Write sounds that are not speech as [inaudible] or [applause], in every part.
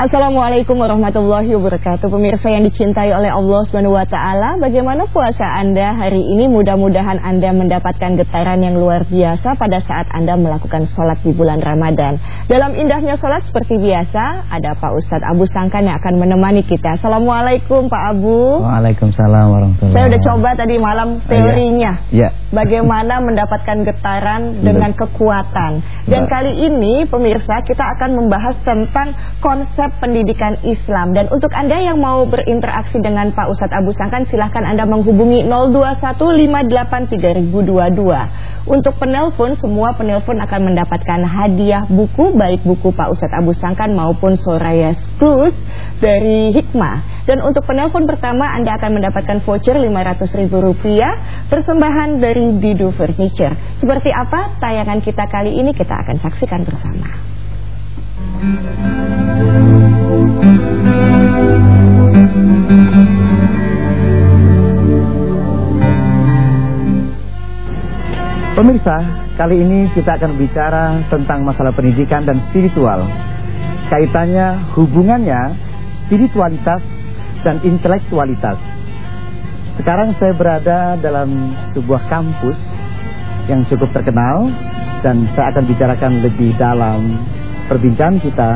Assalamualaikum warahmatullahi wabarakatuh Pemirsa yang dicintai oleh Allah taala, bagaimana puasa Anda hari ini? Mudah-mudahan Anda mendapatkan getaran yang luar biasa pada saat Anda melakukan sholat di bulan Ramadan. Dalam indahnya sholat seperti biasa, ada Pak Ustadz Abu Sangkan yang akan menemani kita. Assalamualaikum Pak Abu. Waalaikumsalam warahmatullahi Saya udah coba tadi malam teorinya. Ya. Bagaimana [laughs] mendapatkan getaran dengan kekuatan. Dan kali ini pemirsa kita akan membahas tentang konsep pendidikan Islam. Dan untuk Anda yang mau berinteraksi dengan Pak Ustadz Abu Sangkan silahkan Anda menghubungi 02158322 untuk penelpon semua penelpon akan mendapatkan hadiah buku baik buku Pak Ustadz Abu Sangkan maupun Soraya Plus dari Hikmah. Dan untuk penelpon pertama Anda akan mendapatkan voucher Rp500.000 persembahan dari Didu Furniture. Seperti apa tayangan kita kali ini kita akan saksikan bersama Pemirsa, kali ini kita akan bicara tentang masalah pendidikan dan spiritual. Kaitannya, hubungannya, spiritualitas dan intelektualitas. Sekarang saya berada dalam sebuah kampus yang cukup terkenal dan saya akan bicarakan lebih dalam perbincangan kita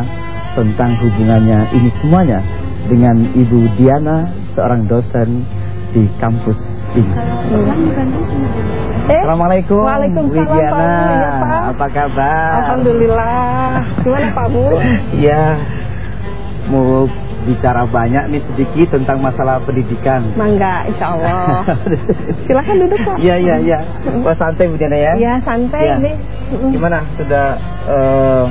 tentang hubungannya ini semuanya dengan Ibu Diana, seorang dosen di kampus. Eh, Assalamualaikum. Waalaikumsalam. Pak. Apa kabar? Alhamdulillah. Gimana Pak Bu? Iya. Mau bicara banyak nih sedikit tentang masalah pendidikan. Mangga insya Allah. Silahkan duduk Pak. Iya iya iya. Wah santai Bu Diana ya? Ya santai Ya. ini. Gimana? Sudah eh,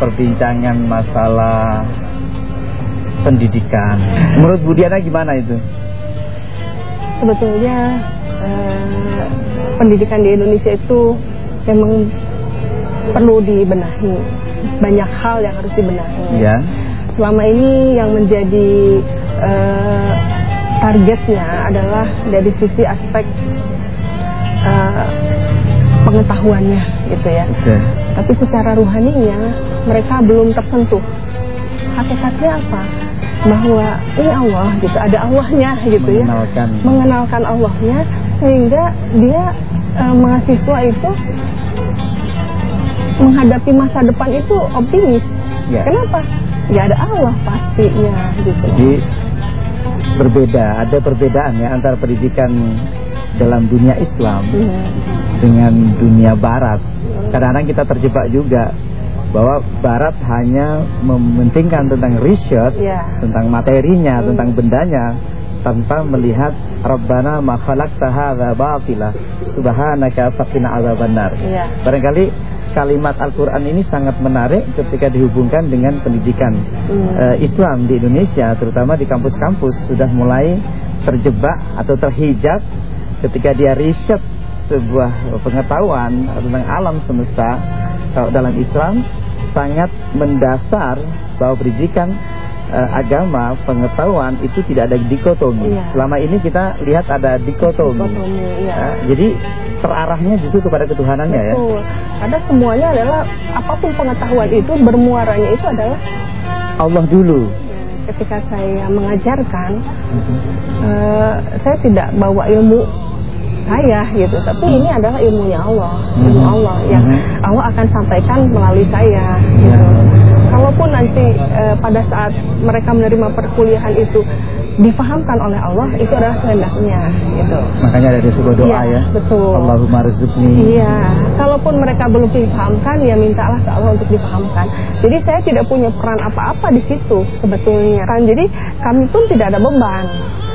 perbincangan masalah pendidikan. Menurut Bu Diana gimana itu? Sebetulnya eh, pendidikan di Indonesia itu memang perlu dibenahi Banyak hal yang harus dibenahi Iya Selama ini yang menjadi eh, targetnya adalah dari sisi aspek eh, pengetahuannya gitu ya. Oke Tapi secara ruhaninya mereka belum tersentuh. Hakikatnya apa? Bahwa ini Allah gitu, ada Allahnya gitu ya. Mengenalkan Mengenalkan Allahnya sehingga dia eh, mahasiswa itu menghadapi masa depan itu optimis. Ya. Kenapa? Ya ada Allah pastinya gitu. Jadi berbeda, ada perbedaan ya antara pendidikan dalam dunia Islam Iya. dengan dunia Barat. Kadang-kadang kita terjebak juga bahwa Barat hanya mementingkan tentang research, Iya. tentang materinya, Hmm. tentang bendanya, tanpa melihat Rabbana ma khalaqta hadza batila subhanaka faqina adzabannar. Iya. Barangkali kalimat Al-Qur'an ini sangat menarik ketika dihubungkan dengan pendidikan Hmm. eh, Islam di Indonesia, terutama di kampus-kampus sudah mulai terjebak atau terhijab ketika dia riset sebuah pengetahuan tentang alam semesta kalau dalam Islam sangat mendasar bahwa pendidikan eh, agama pengetahuan itu tidak ada dikotomi. Iya. Selama ini kita lihat ada dikotomi. Dikotomi, iya. Ya, jadi terarahnya justru kepada ketuhanannya ya. Betul. Karena semuanya adalah apa pun pengetahuan itu bermuaranya itu adalah Allah dulu. ketika saya mengajarkan eh, saya tidak bawa ilmu saya gitu, tapi ini adalah ilmunya Allah, ilmu Mhm. Allah yang Mhm. Allah akan sampaikan melalui saya gitu. Ya. Kalaupun nanti eh, pada saat mereka menerima perkuliahan itu difahamkan oleh Allah, itu adalah kehendaknya gitu. Makanya ada sebuah doa Iya, ya. betul. Allahumma rizukni. Iya, kalaupun mereka belum dipahamkan, ya mintalah ke Allah untuk dipahamkan. Jadi saya tidak punya peran apa-apa di situ sebetulnya kan. Jadi kami pun tidak ada beban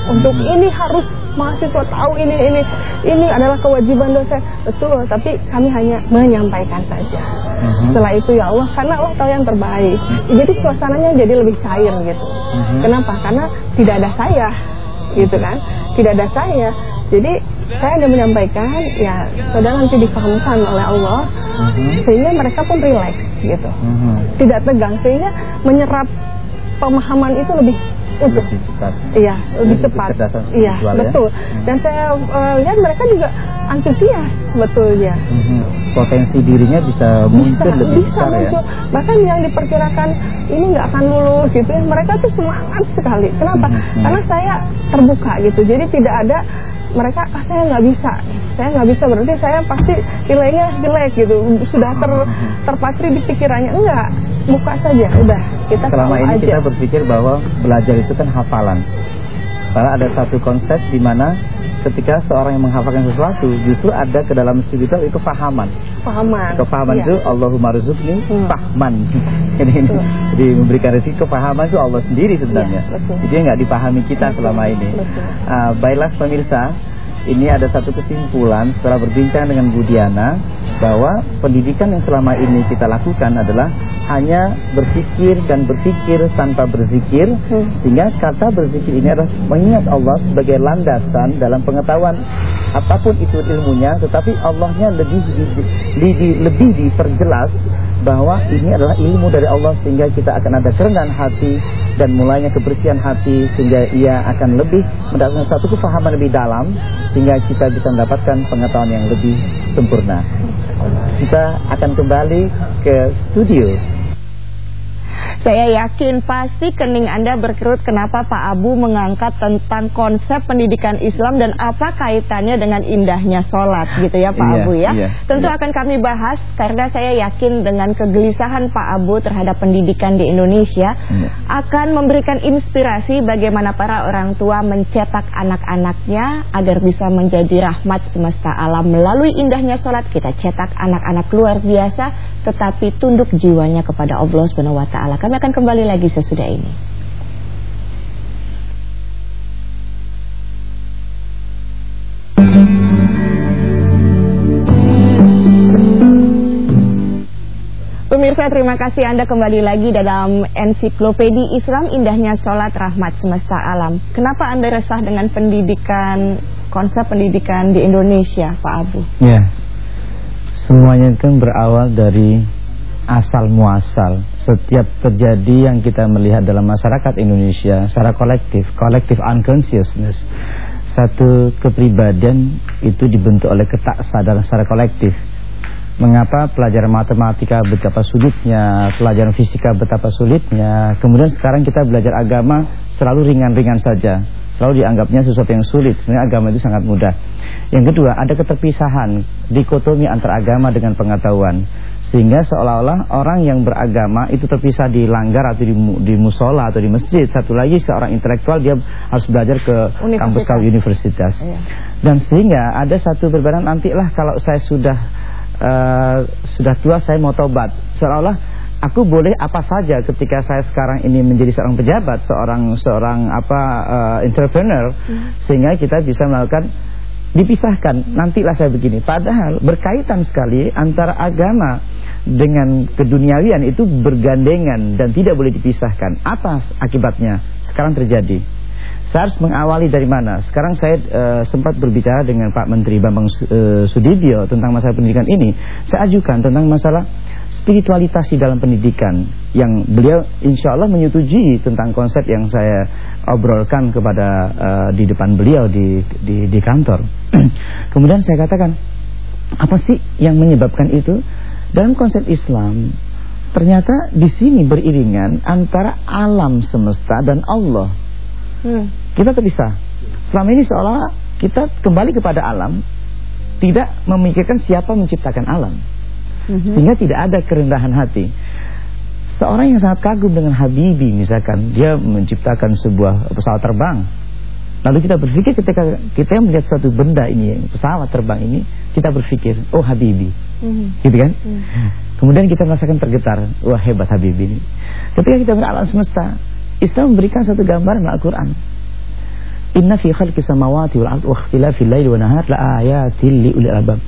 untuk ini harus mahasiswa tahu ini ini ini adalah kewajiban dosen betul. Tapi kami hanya menyampaikan saja. Mhm. Setelah itu ya Allah, karena Allah tahu yang terbaik. Jadi suasananya jadi lebih cair gitu. Mhm. Kenapa? Karena tidak ada saya, gitu kan? Tidak ada saya. Jadi saya hanya menyampaikan, ya saudara nanti difahamkan oleh Allah, Mhm. sehingga mereka pun rileks gitu, Mhm. tidak tegang, sehingga menyerap pemahaman itu lebih utuh. Lebih cepat. Iya, lebih cepat. kecerdasan Iya, ya. betul. Hmm. Dan saya eh, lihat mereka juga antusias sebetulnya. Mhm. potensi dirinya bisa muncul lebih bisa besar ya. Bahkan yang diperkirakan ini nggak akan lulus gitu ya, mereka tuh semangat sekali. Kenapa? Hmm, hmm. Karena saya terbuka gitu. Jadi tidak ada mereka ah, saya nggak bisa, saya nggak bisa berarti saya pasti nilainya jelek gitu. Sudah ter, terpatri di pikirannya enggak, buka saja, udah kita selama ini aja. kita berpikir bahwa belajar itu kan hafalan. Karena ada satu konsep di mana ketika seorang yang menghafalkan sesuatu justru ada ke dalam spiritual itu pahaman. Pahaman. Kepahaman iya. itu Allahumma rizukni hmm. fahman. [laughs] ini, ini. Jadi memberikan rezeki kepahaman itu Allah sendiri sebenarnya. Ya, Jadi nggak dipahami kita selama ini. Uh, baiklah pemirsa, ini ada satu kesimpulan setelah berbincang dengan Bu Diana bahwa pendidikan yang selama ini kita lakukan adalah hanya berpikir dan berpikir tanpa berzikir hmm. sehingga kata berzikir ini adalah mengingat Allah sebagai landasan dalam pengetahuan apa pun itu ilmunya tetapi Allahnya lebih lebih, lebih diperjelas bahwa ini adalah ilmu dari Allah sehingga kita akan ada kerendahan hati dan mulainya kebersihan hati sehingga ia akan lebih mendapatkan satu kefahaman lebih dalam sehingga kita bisa mendapatkan pengetahuan yang lebih sempurna. Kita akan kembali ke studio saya yakin pasti kening Anda berkerut kenapa Pak Abu mengangkat tentang konsep pendidikan Islam dan apa kaitannya dengan indahnya sholat gitu ya Pak iya, Abu ya. Iya, Tentu iya. akan kami bahas karena saya yakin dengan kegelisahan Pak Abu terhadap pendidikan di Indonesia iya. akan memberikan inspirasi bagaimana para orang tua mencetak anak-anaknya agar bisa menjadi rahmat semesta alam melalui indahnya sholat kita cetak anak-anak luar biasa tetapi tunduk jiwanya kepada Allah Subhanahu wa taala. Kami akan kembali lagi sesudah ini. Pemirsa terima kasih Anda kembali lagi dalam ensiklopedi Islam Indahnya Sholat Rahmat Semesta Alam Kenapa Anda resah dengan pendidikan, konsep pendidikan di Indonesia Pak Abu? Ya, semuanya kan berawal dari asal muasal setiap terjadi yang kita melihat dalam masyarakat Indonesia secara kolektif, kolektif unconsciousness satu kepribadian itu dibentuk oleh ketak sadaran secara kolektif mengapa pelajaran matematika betapa sulitnya, pelajaran fisika betapa sulitnya, kemudian sekarang kita belajar agama selalu ringan-ringan saja, selalu dianggapnya sesuatu yang sulit, sebenarnya agama itu sangat mudah. Yang kedua, ada keterpisahan, dikotomi antara agama dengan pengetahuan. Sehingga seolah-olah orang yang beragama itu terpisah di langgar atau di, di musola atau di masjid. Satu lagi seorang intelektual dia harus belajar ke kampus kampus universitas. Iya. Dan sehingga ada satu perbedaan nantilah kalau saya sudah uh, sudah tua saya mau tobat. Seolah-olah aku boleh apa saja ketika saya sekarang ini menjadi seorang pejabat, seorang seorang apa uh, entrepreneur hmm. sehingga kita bisa melakukan dipisahkan. Nantilah saya begini. Padahal berkaitan sekali antara agama dengan keduniawian itu bergandengan dan tidak boleh dipisahkan. Apa akibatnya? Sekarang terjadi. Saya harus mengawali dari mana? Sekarang saya uh, sempat berbicara dengan Pak Menteri Bambang uh, Sudibyo tentang masalah pendidikan ini. Saya ajukan tentang masalah spiritualitas di dalam pendidikan yang beliau insya Allah menyetujui tentang konsep yang saya obrolkan kepada uh, di depan beliau di di, di kantor. [clears throat] Kemudian saya katakan, apa sih yang menyebabkan itu? Dalam konsep Islam, ternyata di sini beriringan antara alam semesta dan Allah. Hmm. Kita terpisah. Selama ini seolah kita kembali kepada alam, tidak memikirkan siapa menciptakan alam. Hmm. Sehingga tidak ada kerendahan hati. Seorang yang sangat kagum dengan Habibi misalkan, dia menciptakan sebuah pesawat terbang. Lalu kita berpikir ketika kita melihat suatu benda ini, pesawat terbang ini, kita berpikir, oh Habibi. Mm Gitu kan? Mm Kemudian kita merasakan tergetar, wah hebat Habibi ini. Ketika kita beralam semesta, Islam memberikan satu gambaran Al-Qur'an. Inna fi khalqis samawati wal ardi wa ikhtilafil laili wan nahar la ayatin li ulil albab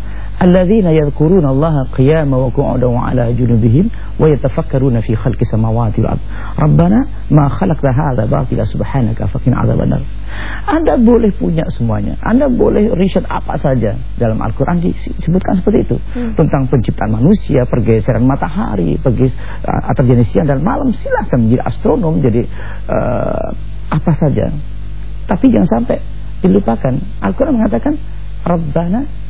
alladzina yadhkuruna Allah wa qu'udan wa ala junubihim wa yatafakkaruna fi khalqis samawati wal. Rabbana ma khalaqta batila subhanaka. Anda boleh punya semuanya. Anda boleh riset apa saja dalam Al-Qur'an disebutkan seperti itu hmm. tentang penciptaan manusia, pergeseran matahari, perges jenis siang dan malam. Silahkan menjadi astronom, jadi uh, apa saja. Tapi jangan sampai dilupakan. Al-Qur'an mengatakan Rabbana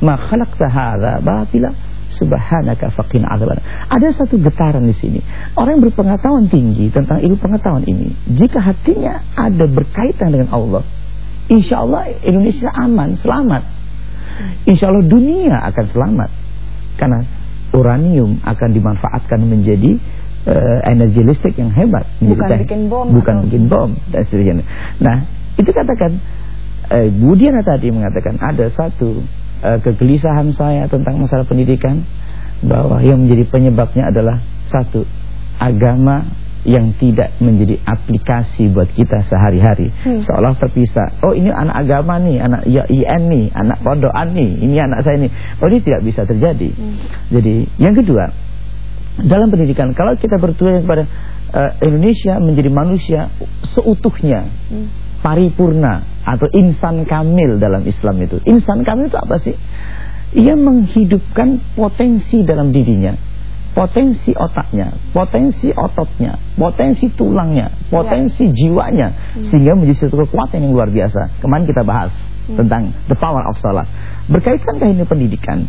ma khalaqta hadza batila subhanaka faqina adzaban. Ada satu getaran di sini. Orang yang berpengetahuan tinggi tentang ilmu pengetahuan ini, jika hatinya ada berkaitan dengan Allah, insya Allah Indonesia aman, selamat. Insya Allah dunia akan selamat. Karena uranium akan dimanfaatkan menjadi uh, energi listrik yang hebat. Bukan bikin bom. Bukan atau... bikin bom dan seterusnya. Nah, itu katakan eh, Budiana tadi mengatakan ada satu uh, kegelisahan saya tentang masalah pendidikan bahwa yang menjadi penyebabnya adalah satu agama yang tidak menjadi aplikasi buat kita sehari-hari. Hmm. seolah terpisah. Oh ini anak agama nih anak ya IN nih anak pondokan nih ini anak saya nih. Oh ini tidak bisa terjadi. Hmm. jadi yang kedua dalam pendidikan kalau kita bertujuan kepada uh, Indonesia menjadi manusia seutuhnya hmm. paripurna atau insan kamil dalam Islam itu. Insan kamil itu apa sih? Ia menghidupkan potensi dalam dirinya, potensi otaknya, potensi ototnya, potensi tulangnya, potensi ya. jiwanya, hmm. sehingga menjadi satu kekuatan yang luar biasa. Kemarin kita bahas hmm. tentang the power of salat. Berkaitankah ini pendidikan?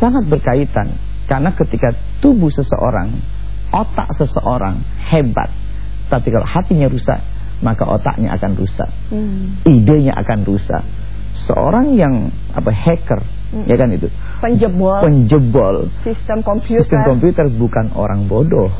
Sangat berkaitan karena ketika tubuh seseorang, otak seseorang hebat, tapi kalau hatinya rusak, maka otaknya akan rusak. Hmm. Idenya akan rusak. Seorang yang apa hacker, hmm. ya kan itu. Penjebol. Penjebol. Sistem komputer. Sistem komputer bukan orang bodoh,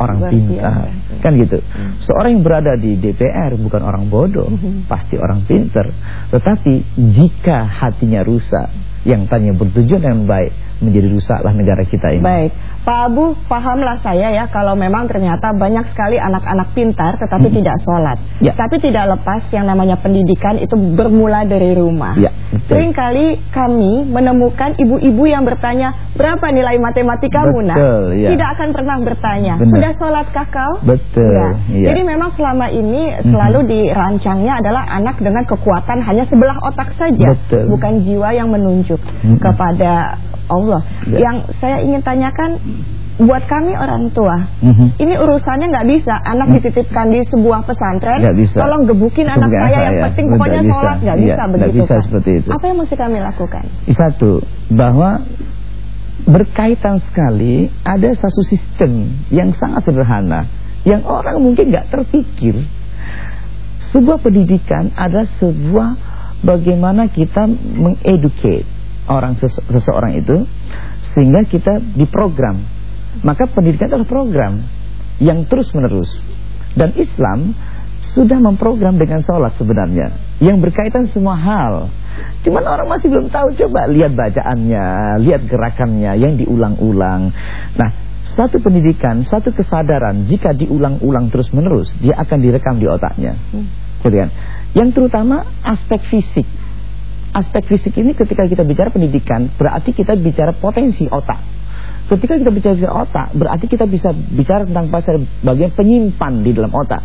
orang pintar. Kan gitu. Hmm. Seorang yang berada di DPR bukan orang bodoh, hmm. pasti orang pintar. Tetapi jika hatinya rusak, yang tanya bertujuan yang baik menjadi rusaklah negara kita ini. Baik, Pak Abu, pahamlah saya ya kalau memang ternyata banyak sekali anak-anak pintar tetapi hmm. tidak sholat. Ya. Tapi tidak lepas yang namanya pendidikan itu bermula dari rumah. Ya, Seringkali kami menemukan ibu-ibu yang bertanya berapa nilai matematika betul, Muna? Ya. Tidak akan pernah bertanya. Benar. Sudah sholatkah kau? Betul. Ya. Ya. Jadi memang selama ini selalu hmm. dirancangnya adalah anak dengan kekuatan hanya sebelah otak saja, Betul. bukan jiwa yang menunjuk hmm. kepada Allah. Ya. Yang saya ingin tanyakan buat kami orang tua, -hmm. ini urusannya nggak bisa anak mm. dititipkan di sebuah pesantren, bisa. tolong gebukin anak saya yang penting pokoknya sholat nggak bisa, ya, begitu bisa kan? seperti itu. Apa yang mesti kami lakukan? Satu bahwa berkaitan sekali ada satu sistem yang sangat sederhana yang orang mungkin nggak terpikir. Sebuah pendidikan adalah sebuah bagaimana kita mengeducate orang sese seseorang itu sehingga kita diprogram. Maka pendidikan adalah program yang terus menerus. Dan Islam sudah memprogram dengan sholat sebenarnya yang berkaitan semua hal. Cuman orang masih belum tahu coba lihat bacaannya, lihat gerakannya yang diulang-ulang. Nah, satu pendidikan, satu kesadaran jika diulang-ulang terus-menerus, dia akan direkam di otaknya. Hmm. Gitu kan? Yang terutama aspek fisik aspek fisik ini ketika kita bicara pendidikan berarti kita bicara potensi otak. Ketika kita bicara otak berarti kita bisa bicara tentang pasar bagian penyimpan di dalam otak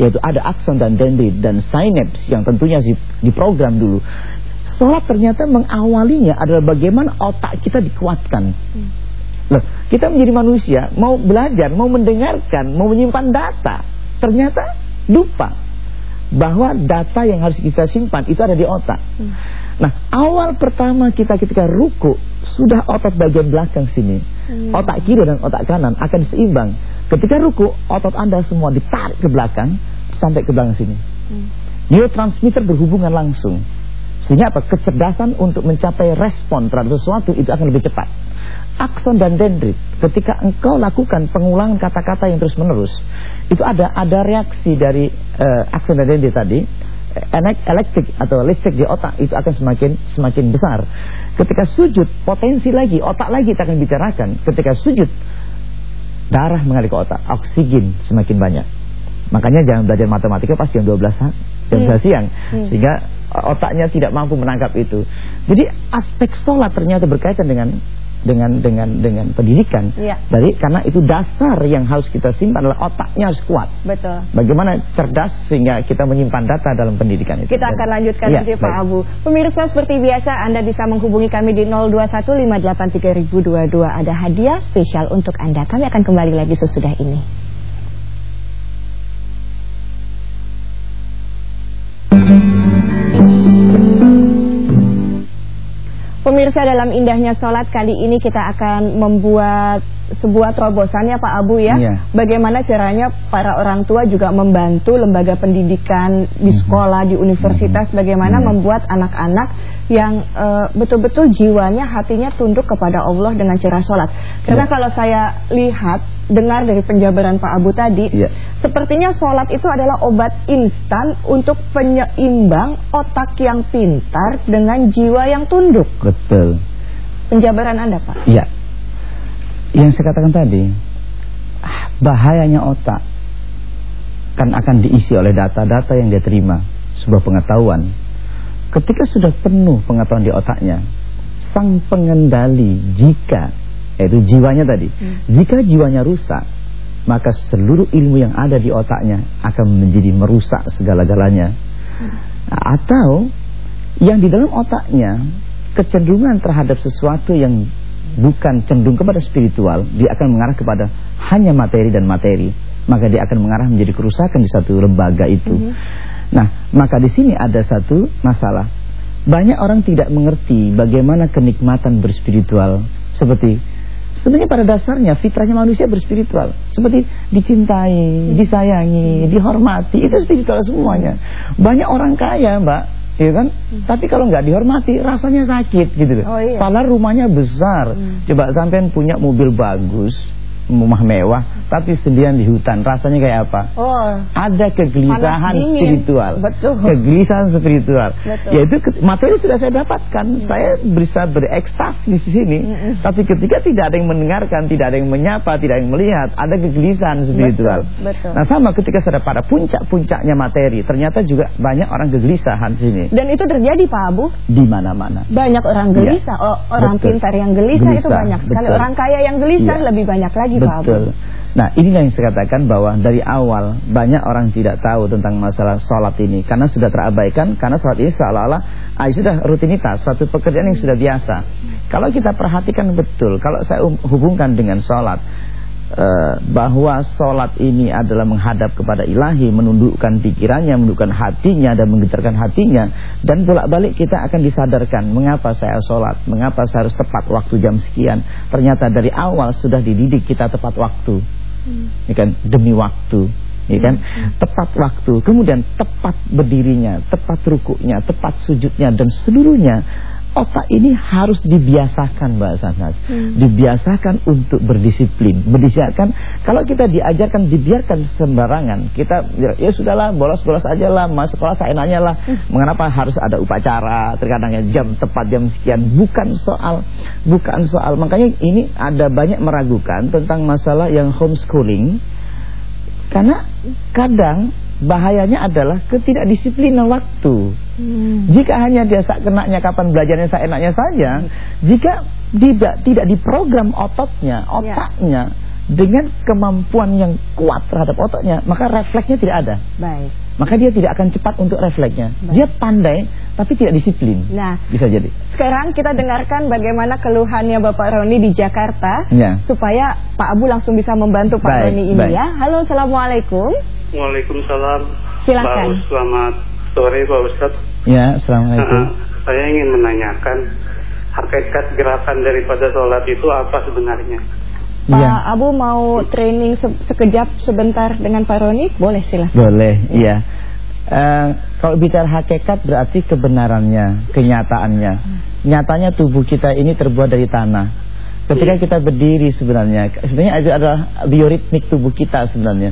yaitu ada akson dan dendrit dan sinaps yang tentunya diprogram dulu. Sholat ternyata mengawalinya adalah bagaimana otak kita dikuatkan. Hmm. Loh, kita menjadi manusia mau belajar, mau mendengarkan, mau menyimpan data, ternyata lupa bahwa data yang harus kita simpan itu ada di otak. Hmm. Nah, awal pertama kita ketika ruku sudah otot bagian belakang sini. Hmm. Otak kiri dan otak kanan akan seimbang. Ketika ruku, otot Anda semua ditarik ke belakang sampai ke belakang sini. Hmm. Neurotransmitter berhubungan langsung. Sehingga apa? Kecerdasan untuk mencapai respon terhadap sesuatu itu akan lebih cepat akson dan dendrit ketika engkau lakukan pengulangan kata-kata yang terus-menerus itu ada ada reaksi dari uh, akson dan dendrit tadi elektrik atau listrik di otak itu akan semakin semakin besar. Ketika sujud potensi lagi otak lagi kita akan bicarakan. Ketika sujud darah mengalir ke otak oksigen semakin banyak. Makanya jangan belajar matematika pas jam 12 jam 12 hmm. siang. Hmm. sehingga otaknya tidak mampu menangkap itu. Jadi aspek sholat ternyata berkaitan dengan dengan dengan dengan pendidikan. Ya. Jadi karena itu dasar yang harus kita simpan adalah otaknya harus kuat. Betul. Bagaimana cerdas sehingga kita menyimpan data dalam pendidikan itu. Kita akan lanjutkan ya, nanti Pak Abu. Pemirsa seperti biasa Anda bisa menghubungi kami di 02158322 ada hadiah spesial untuk Anda. Kami akan kembali lagi sesudah ini. Pemirsa dalam indahnya sholat kali ini kita akan membuat sebuah terobosan ya Pak Abu ya. Iya. Bagaimana caranya para orang tua juga membantu lembaga pendidikan di Mhm. sekolah, di universitas, bagaimana Iya. membuat anak-anak yang eh, betul-betul jiwanya, hatinya tunduk kepada Allah dengan cara sholat. Karena Iya. kalau saya lihat, dengar dari penjabaran Pak Abu tadi, Iya. sepertinya sholat itu adalah obat instan untuk penyeimbang otak yang pintar dengan jiwa yang tunduk. Betul. Penjabaran Anda Pak. Iya. Yang saya katakan tadi, ah, bahayanya otak kan akan diisi oleh data-data yang dia terima, sebuah pengetahuan. Ketika sudah penuh pengetahuan di otaknya, sang pengendali jika yaitu jiwanya tadi, Hmm. jika jiwanya rusak, maka seluruh ilmu yang ada di otaknya akan menjadi merusak segala-galanya. Atau yang di dalam otaknya kecenderungan terhadap sesuatu yang bukan cenderung kepada spiritual, dia akan mengarah kepada hanya materi dan materi. Maka dia akan mengarah menjadi kerusakan di satu lembaga itu. Mhm. Nah, maka di sini ada satu masalah. Banyak orang tidak mengerti bagaimana kenikmatan berspiritual seperti sebenarnya pada dasarnya fitrahnya manusia berspiritual, seperti dicintai, disayangi, dihormati, itu spiritual semuanya. Banyak orang kaya, Mbak, ya kan? Tapi kalau nggak dihormati rasanya sakit gitu loh. Oh, iya. Padahal rumahnya besar. Hmm. Coba sampean punya mobil bagus, rumah mewah, tapi sendirian di hutan, rasanya kayak apa? Oh, ada kegelisahan spiritual. Betul. Kegelisahan spiritual. Betul. Yaitu materi sudah saya dapatkan. Saya bisa berekstasi di sini. Mm-mm. Tapi ketika tidak ada yang mendengarkan, tidak ada yang menyapa, tidak ada yang melihat, ada kegelisahan spiritual. Betul, betul. Nah, sama ketika sudah pada puncak-puncaknya materi, ternyata juga banyak orang kegelisahan di sini. dan itu terjadi Pak Abu. Di mana-mana. Banyak orang gelisah, oh, orang Betul. pintar yang gelisah, itu Gelisah, banyak sekali. betul. Orang kaya yang gelisah Iya. lebih banyak lagi. Betul. Nah inilah yang saya katakan bahwa dari awal banyak orang tidak tahu tentang masalah sholat ini. Karena sudah terabaikan, karena sholat ini seolah-olah ah, sudah rutinitas, satu pekerjaan yang sudah biasa. Kalau kita perhatikan betul, kalau saya um- hubungkan dengan sholat Bahwa sholat ini adalah menghadap kepada ilahi Menundukkan pikirannya, menundukkan hatinya dan menggetarkan hatinya. Dan bolak-balik kita akan disadarkan Mengapa saya sholat, mengapa saya harus tepat waktu jam sekian? Ternyata dari awal sudah dididik kita tepat waktu. Ya kan? Demi waktu. Ya kan? Tepat waktu. Kemudian tepat berdirinya tepat rukuknya tepat sujudnya dan seluruhnya otak ini harus dibiasakan Mbak Sanas Hmm. dibiasakan untuk berdisiplin. Berdisiplin kalau kita diajarkan dibiarkan sembarangan kita ya sudahlah bolos-bolos aja lah mas sekolah seenaknya lah mengapa harus ada upacara terkadang ya jam tepat jam sekian. Bukan soal bukan soal. Makanya ini ada banyak meragukan tentang masalah yang homeschooling. Karena kadang bahayanya adalah ketidakdisiplinan waktu Hmm. jika hanya dia sak kenaknya kapan belajarnya seenaknya saja, jika tidak tidak diprogram ototnya, Ya. otaknya dengan kemampuan yang kuat terhadap otaknya, maka refleksnya tidak ada. Baik. Maka dia tidak akan cepat untuk refleksnya. Baik. Dia pandai tapi tidak disiplin. Nah, Bisa jadi. sekarang kita dengarkan bagaimana keluhannya Bapak Roni di Jakarta Ya. supaya Pak Abu langsung bisa membantu Pak Baik, Roni ini baik. ya. Halo, Assalamualaikum. Waalaikumsalam. Silakan. Pak selamat sore Pak Ustadz. Ya, assalamualaikum. Nah, saya ingin menanyakan hakikat gerakan daripada sholat itu apa sebenarnya? Pak Iya. Abu mau training se- sekejap sebentar dengan Pak Roni? Boleh silahkan. Boleh, iya. Eh, kalau bicara hakikat berarti kebenarannya, kenyataannya. Nyatanya tubuh kita ini terbuat dari tanah. Ketika kita berdiri sebenarnya, sebenarnya itu adalah bioritmik tubuh kita sebenarnya.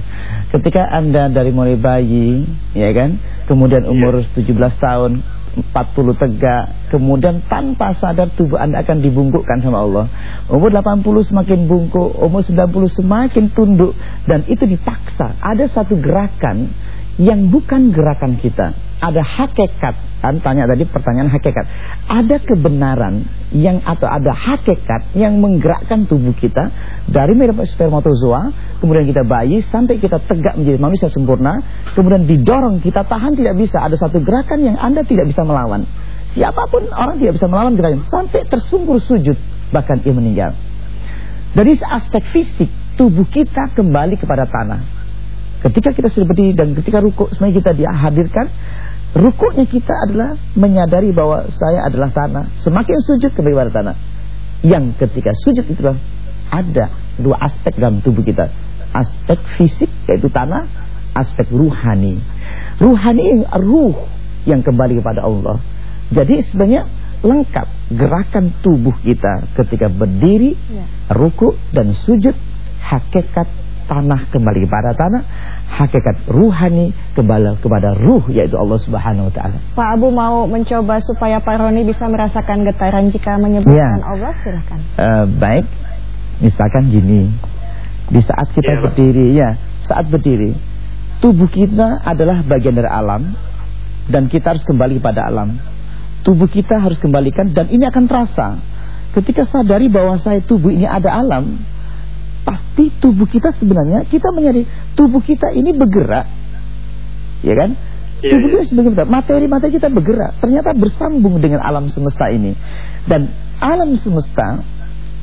Ketika Anda dari mulai bayi, ya kan, kemudian umur 17 tahun, 40 tegak, kemudian tanpa sadar tubuh Anda akan dibungkukkan sama Allah. Umur 80 semakin bungkuk, umur 90 semakin tunduk dan itu dipaksa. Ada satu gerakan yang bukan gerakan kita. Ada hakikat. Kan tanya tadi pertanyaan hakikat. Ada kebenaran yang atau ada hakikat yang menggerakkan tubuh kita dari spermatozoa, kemudian kita bayi sampai kita tegak menjadi manusia sempurna, kemudian didorong kita tahan tidak bisa. Ada satu gerakan yang Anda tidak bisa melawan. Siapa pun orang tidak bisa melawan gerakan sampai tersungkur sujud bahkan ia meninggal. Dari aspek fisik tubuh kita kembali kepada tanah. Ketika kita sudah berdiri dan ketika rukuk sebenarnya kita dihadirkan Rukuknya kita adalah menyadari bahwa saya adalah tanah. Semakin sujud kembali pada tanah. Yang ketika sujud itu ada dua aspek dalam tubuh kita. Aspek fisik yaitu tanah, aspek ruhani. Ruhani ruh yang kembali kepada Allah. Jadi sebenarnya lengkap gerakan tubuh kita ketika berdiri, ya. ruku dan sujud hakikat tanah kembali kepada tanah hakikat ruhani kembali kepada ruh yaitu Allah Subhanahu wa taala. Pak Abu mau mencoba supaya Pak Roni bisa merasakan getaran jika menyebutkan ya. Allah silakan. Uh, baik. Misalkan gini. Di saat kita ya, berdiri ya, saat berdiri tubuh kita adalah bagian dari alam dan kita harus kembali pada alam. Tubuh kita harus kembalikan dan ini akan terasa. Ketika sadari bahwa saya tubuh ini ada alam, pasti tubuh kita sebenarnya kita menyadari tubuh kita ini bergerak. Ya kan? Ya, tubuh kita sebagai materi-materi kita bergerak, ternyata bersambung dengan alam semesta ini. Dan alam semesta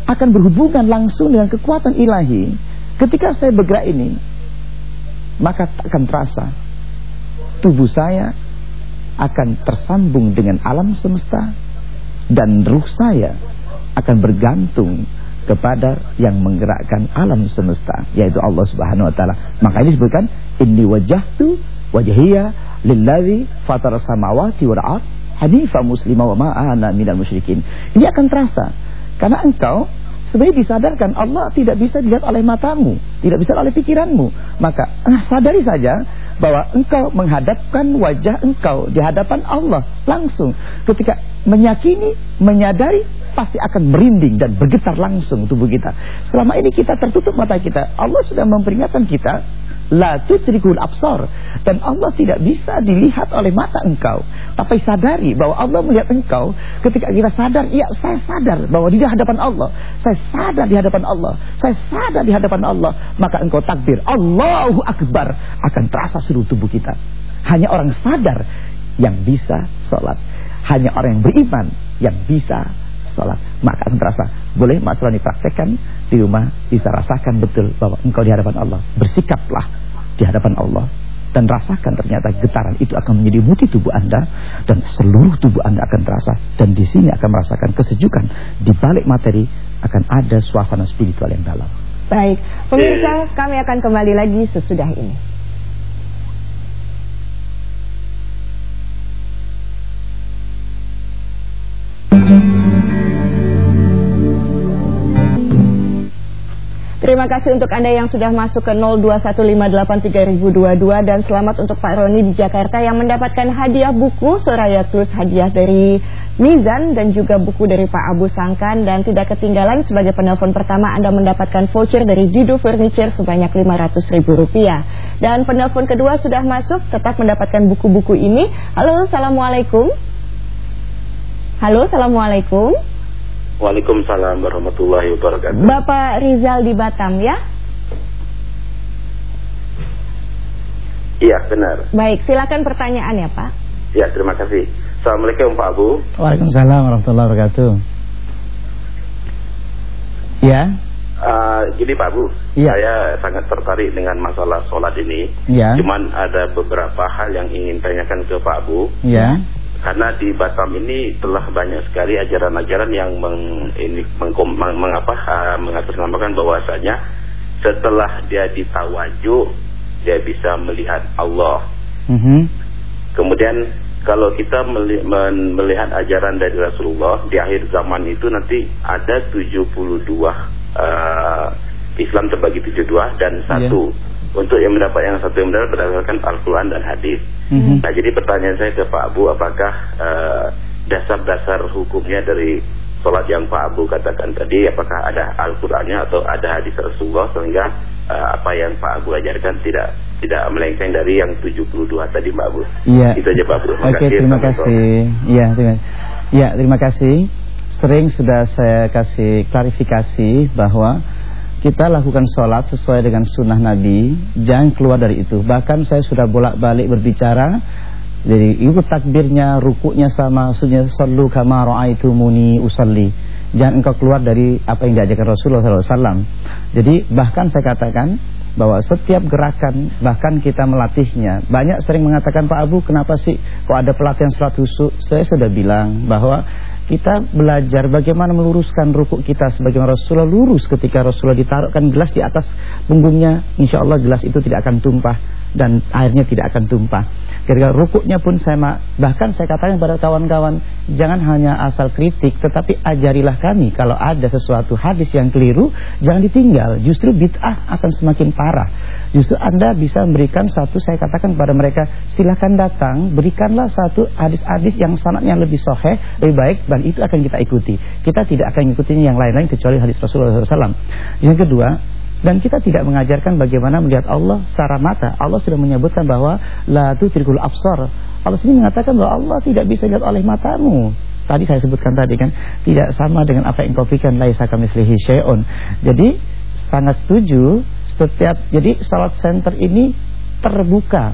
akan berhubungan langsung dengan kekuatan ilahi. Ketika saya bergerak ini, maka akan terasa tubuh saya akan tersambung dengan alam semesta dan ruh saya akan bergantung kepada yang menggerakkan alam semesta yaitu Allah Subhanahu wa taala. Maka ini disebutkan inni wajjahtu wajhiya lillazi fatara samawati wal ard hanifa muslima wa ma ana minal musyrikin. Ini akan terasa karena engkau sebenarnya disadarkan Allah tidak bisa dilihat oleh matamu, tidak bisa oleh pikiranmu. Maka nah, sadari saja bahwa engkau menghadapkan wajah engkau di hadapan Allah langsung ketika menyakini, menyadari pasti akan merinding dan bergetar langsung tubuh kita. Selama ini kita tertutup mata kita. Allah sudah memperingatkan kita la tudrikul absar. Dan Allah tidak bisa dilihat oleh mata engkau. Tapi sadari bahwa Allah melihat engkau. Ketika kita sadar iya saya sadar bahwa di hadapan Allah. Saya sadar di hadapan Allah. Saya sadar di hadapan Allah. Maka engkau takbir Allahu akbar akan terasa seluruh tubuh kita. Hanya orang sadar yang bisa sholat. Hanya orang yang beriman yang bisa sholat maka akan terasa boleh Mas Roni praktekkan di rumah bisa rasakan betul bahwa engkau di hadapan Allah bersikaplah di hadapan Allah dan rasakan ternyata getaran itu akan menjadi muti tubuh Anda dan seluruh tubuh Anda akan terasa dan di sini akan merasakan kesejukan di balik materi akan ada suasana spiritual yang dalam. Baik, pemirsa kami akan kembali lagi sesudah ini. Terima kasih untuk Anda yang sudah masuk ke 02158322 dan selamat untuk Pak Roni di Jakarta yang mendapatkan hadiah buku Soraya Plus hadiah dari Mizan dan juga buku dari Pak Abu Sangkan dan tidak ketinggalan sebagai penelpon pertama Anda mendapatkan voucher dari Dido Furniture sebanyak Rp500.000 dan penelpon kedua sudah masuk tetap mendapatkan buku-buku ini. Halo, Assalamualaikum. Halo, Assalamualaikum. Waalaikumsalam warahmatullahi wabarakatuh. Bapak Rizal di Batam ya? Iya benar. Baik, silakan pertanyaan ya Pak. Ya terima kasih. Assalamualaikum Pak Abu. Waalaikumsalam warahmatullahi wabarakatuh. Ya. Uh, jadi Pak Abu, ya. saya sangat tertarik dengan masalah sholat ini. Ya. Cuman ada beberapa hal yang ingin tanyakan ke Pak Abu. Ya karena di Batam ini telah banyak sekali ajaran-ajaran yang meng, ini, meng, meng, mengapa uh, mengatasnamakan bahwasanya setelah dia ditawaju dia bisa melihat Allah. Mm -hmm. Kemudian kalau kita melihat ajaran dari Rasulullah di akhir zaman itu nanti ada 72 uh, Islam terbagi 72 dan iya. satu yeah untuk yang mendapat yang satu yang mendapat berdasarkan Al-Quran dan hadis. Mm -hmm. Nah jadi pertanyaan saya ke Pak Abu, apakah eh, dasar-dasar uh, hukumnya dari sholat yang Pak Abu katakan tadi, apakah ada Al-Qurannya atau ada hadis Rasulullah sehingga uh, apa yang Pak Abu ajarkan tidak tidak melenceng dari yang 72 tadi Pak Abu. Iya. Itu aja Pak Abu. Oke, kasih. terima kasih. Iya, terima. Ya, terima kasih. Sering sudah saya kasih klarifikasi bahwa kita lakukan sholat sesuai dengan sunnah Nabi Jangan keluar dari itu. Bahkan saya sudah bolak-balik berbicara Jadi ikut takbirnya, rukuknya sama Maksudnya Sallu kama muni usalli. Jangan engkau keluar dari apa yang diajarkan Rasulullah SAW Jadi bahkan saya katakan bahwa setiap gerakan bahkan kita melatihnya banyak sering mengatakan Pak Abu kenapa sih kok ada pelatihan sholat husuk saya sudah bilang bahwa kita belajar bagaimana meluruskan rukuk kita sebagaimana Rasulullah lurus ketika Rasulullah ditaruhkan gelas di atas punggungnya. Insya Allah gelas itu tidak akan tumpah dan airnya tidak akan tumpah ketika rukuknya pun saya bahkan saya katakan kepada kawan-kawan jangan hanya asal kritik tetapi ajarilah kami kalau ada sesuatu hadis yang keliru jangan ditinggal justru bid'ah akan semakin parah justru anda bisa memberikan satu saya katakan kepada mereka silahkan datang berikanlah satu hadis-hadis yang sanatnya lebih soheh lebih baik dan itu akan kita ikuti. Kita tidak akan mengikuti yang lain-lain kecuali hadis Rasulullah SAW. Yang kedua, dan kita tidak mengajarkan bagaimana melihat Allah secara mata. Allah sudah menyebutkan bahwa la tutrikul absar. Allah sendiri mengatakan bahwa Allah tidak bisa lihat oleh matamu. Tadi saya sebutkan tadi kan tidak sama dengan apa yang kau fikirkan laisa kamitslihi syai'un. Jadi sangat setuju setiap jadi salat center ini terbuka.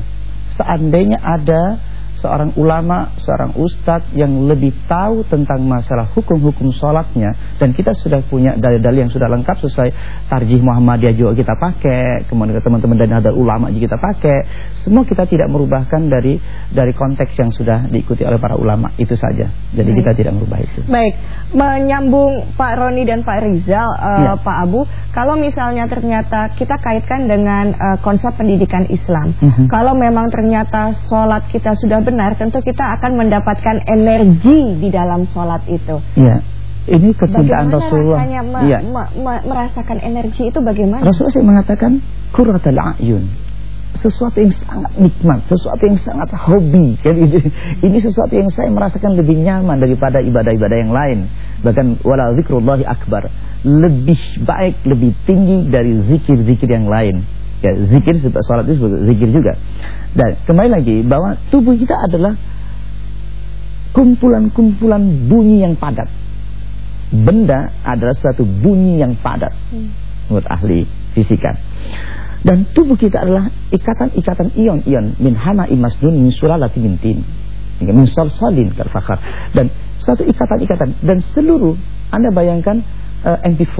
Seandainya ada seorang ulama, seorang ustadz yang lebih tahu tentang masalah hukum-hukum sholatnya dan kita sudah punya dalil-dalil yang sudah lengkap sesuai tarjih Muhammadiyah juga kita pakai, kemudian teman-teman dan ada ulama juga kita pakai. Semua kita tidak merubahkan dari dari konteks yang sudah diikuti oleh para ulama itu saja. Jadi Baik. kita tidak merubah itu. Baik, menyambung Pak Roni dan Pak Rizal, uh, ya. Pak Abu, kalau misalnya ternyata kita kaitkan dengan uh, konsep pendidikan Islam, uh mhm. -huh. kalau memang ternyata sholat kita sudah benar, tentu kita akan mendapatkan energi di dalam sholat itu. Iya. Ini kecintaan Rasulullah. Rasanya me, ya. me, me, merasakan energi itu bagaimana? Rasulullah sih mengatakan qurratul ayun. Sesuatu yang sangat nikmat, sesuatu yang sangat hobi. [laughs] Jadi ini sesuatu yang saya merasakan lebih nyaman daripada ibadah-ibadah yang lain. Bahkan wala zikrullahi akbar. Lebih baik, lebih tinggi dari zikir-zikir yang lain. Ya, zikir salat itu zikir juga. Dan kembali lagi bahwa tubuh kita adalah kumpulan-kumpulan bunyi yang padat. Benda adalah suatu bunyi yang padat. Hmm. Menurut ahli fisika. Dan tubuh kita adalah ikatan-ikatan ion-ion min hama imasdun min sulalati min tin. Min salsalin kalfakhar. Dan satu ikatan-ikatan dan seluruh Anda bayangkan uh, MP4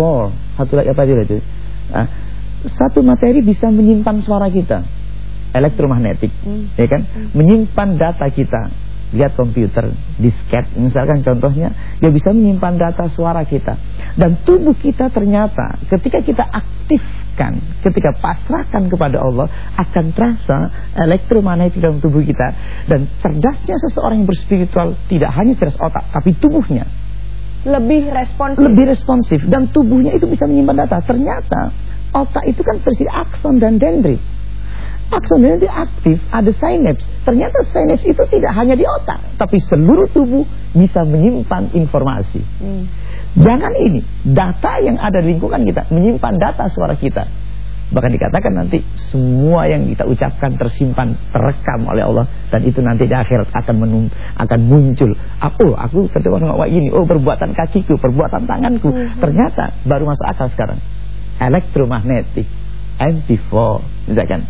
satu lagi apa dia itu? Uh, satu materi bisa menyimpan suara kita elektromagnetik hmm. ya kan? Hmm. menyimpan data kita. Lihat komputer disket misalkan contohnya dia bisa menyimpan data suara kita. Dan tubuh kita ternyata ketika kita aktifkan ketika pasrahkan kepada Allah akan terasa elektromagnetik dalam tubuh kita. Dan cerdasnya seseorang yang berspiritual tidak hanya cerdas otak tapi tubuhnya. Lebih responsif. Lebih responsif. Dan tubuhnya itu bisa menyimpan data. Ternyata Otak itu kan tersisa akson dan dendrit. Akson dan dendrit aktif, ada sinaps. Ternyata sinaps itu tidak hanya di otak, tapi seluruh tubuh bisa menyimpan informasi. Hmm. Jangan ini, data yang ada di lingkungan kita, menyimpan data suara kita. Bahkan dikatakan nanti semua yang kita ucapkan tersimpan, terekam oleh Allah dan itu nanti di akhirat akan menung, akan muncul. Aku, aku ketika ngomong ini, oh perbuatan kakiku, perbuatan tanganku. Hmm. Ternyata baru masuk akal sekarang elektromagnetik MP4 misalkan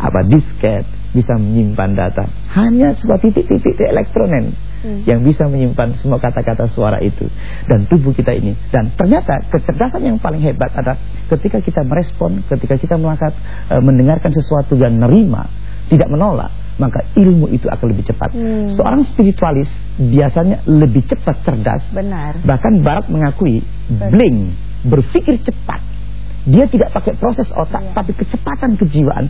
apa disket bisa menyimpan data hanya sebuah titik-titik elektronen hmm. yang bisa menyimpan semua kata-kata suara itu dan tubuh kita ini dan ternyata kecerdasan yang paling hebat adalah ketika kita merespon ketika kita melakukan e, mendengarkan sesuatu dan menerima tidak menolak maka ilmu itu akan lebih cepat. Hmm. Seorang spiritualis biasanya lebih cepat cerdas. Benar. Bahkan Barat mengakui Benar. bling berpikir cepat dia tidak pakai proses otak, ya. tapi kecepatan kejiwaan,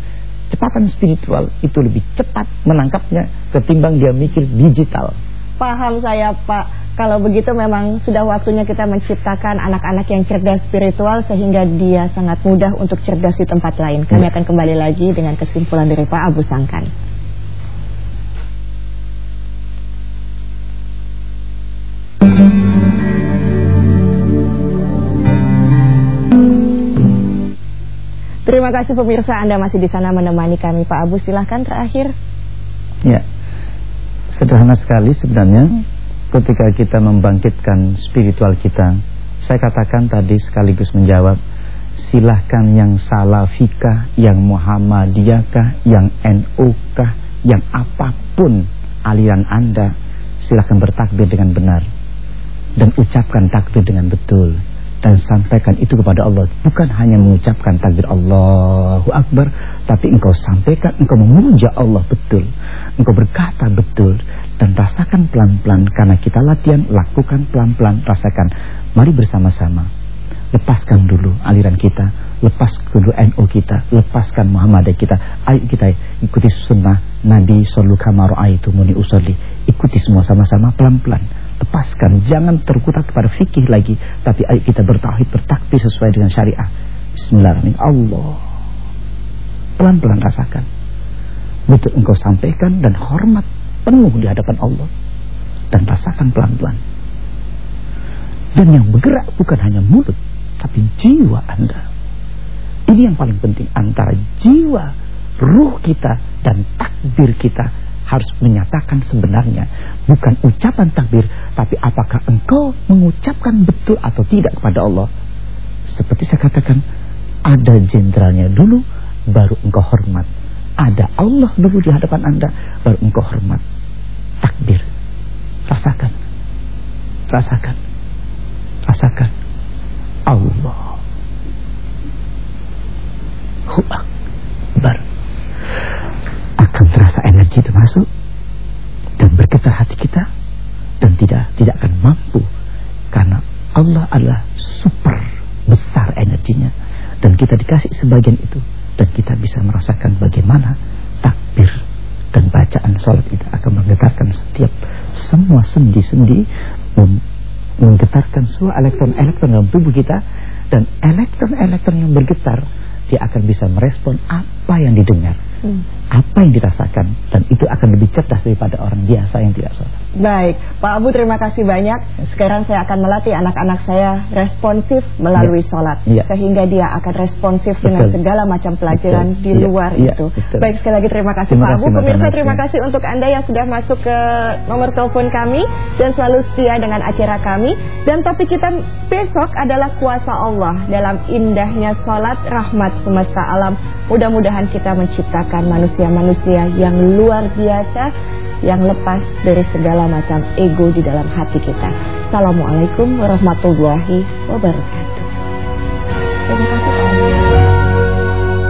kecepatan spiritual itu lebih cepat menangkapnya ketimbang dia mikir digital. Paham saya Pak, kalau begitu memang sudah waktunya kita menciptakan anak-anak yang cerdas spiritual sehingga dia sangat mudah untuk cerdas di tempat lain. Kami ya. akan kembali lagi dengan kesimpulan dari Pak Abu Sangkan. Terima kasih pemirsa Anda masih di sana menemani kami Pak Abu silahkan terakhir. Ya. Sederhana sekali sebenarnya hmm. Ketika kita membangkitkan spiritual kita Saya katakan tadi sekaligus menjawab Silahkan yang salafikah Yang Muhammadiyahkah Yang NU-kah Yang apa pun aliran Anda Silahkan bertakbir dengan benar Dan ucapkan takbir dengan betul dan sampaikan itu kepada Allah. Bukan hanya mengucapkan takbir Allahu Akbar tapi engkau sampaikan engkau memuja Allah betul. Engkau berkata betul dan rasakan pelan-pelan. Karena kita latihan lakukan pelan-pelan rasakan. Mari bersama-sama. Lepaskan dulu aliran kita. Lepas dulu NU kita. Lepaskan Muhammadiyah kita. Ayo kita ikuti sunnah Nabi sallallahu alaihi wasallam ikuti semua sama-sama pelan-pelan lepaskan. Jangan terkutat kepada fikih lagi. Tapi ayo kita bertauhid bertakbir sesuai dengan syariah. Bismillahirrahmanirrahim. Allah. Pelan-pelan rasakan. Betul engkau sampaikan dan hormat penuh di hadapan Allah. Dan rasakan pelan-pelan. Dan yang bergerak bukan hanya mulut tapi jiwa Anda. Ini yang paling penting antara jiwa, ruh kita dan takbir kita harus menyatakan sebenarnya bukan ucapan takbir tapi apakah engkau mengucapkan betul atau tidak kepada Allah. Seperti saya katakan ada jenderalnya dulu baru engkau hormat. Ada Allah dulu di hadapan Anda baru engkau hormat. Takbir. Rasakan. Rasakan. Rasakan. Allah Hu Akbar akan terasa energi itu masuk dan bergetar hati kita dan tidak tidak akan mampu karena Allah adalah super besar energinya dan kita dikasih sebagian itu dan kita bisa merasakan bagaimana takbir dan bacaan sholat itu akan menggetarkan setiap semua sendi-sendi menggetarkan semua elektron-elektron dalam tubuh kita dan elektron-elektron yang bergetar dia akan bisa merespon apa yang didengar apa yang dirasakan dan itu akan lebih cerdas daripada orang biasa yang tidak sholat. Baik, Pak Abu terima kasih banyak. Sekarang saya akan melatih anak-anak saya responsif melalui ya. sholat ya. sehingga dia akan responsif betul. dengan segala macam pelajaran betul. di ya. luar ya. itu. Betul. Baik sekali lagi terima kasih terima Pak Abu. Pemirsa terima kasih untuk anda yang sudah masuk ke nomor telepon kami dan selalu setia dengan acara kami. Dan topik kita besok adalah kuasa Allah dalam indahnya sholat rahmat semesta alam. Mudah-mudahan kita menciptakan manusia-manusia yang luar biasa yang lepas dari segala macam ego di dalam hati kita. Assalamualaikum warahmatullahi wabarakatuh.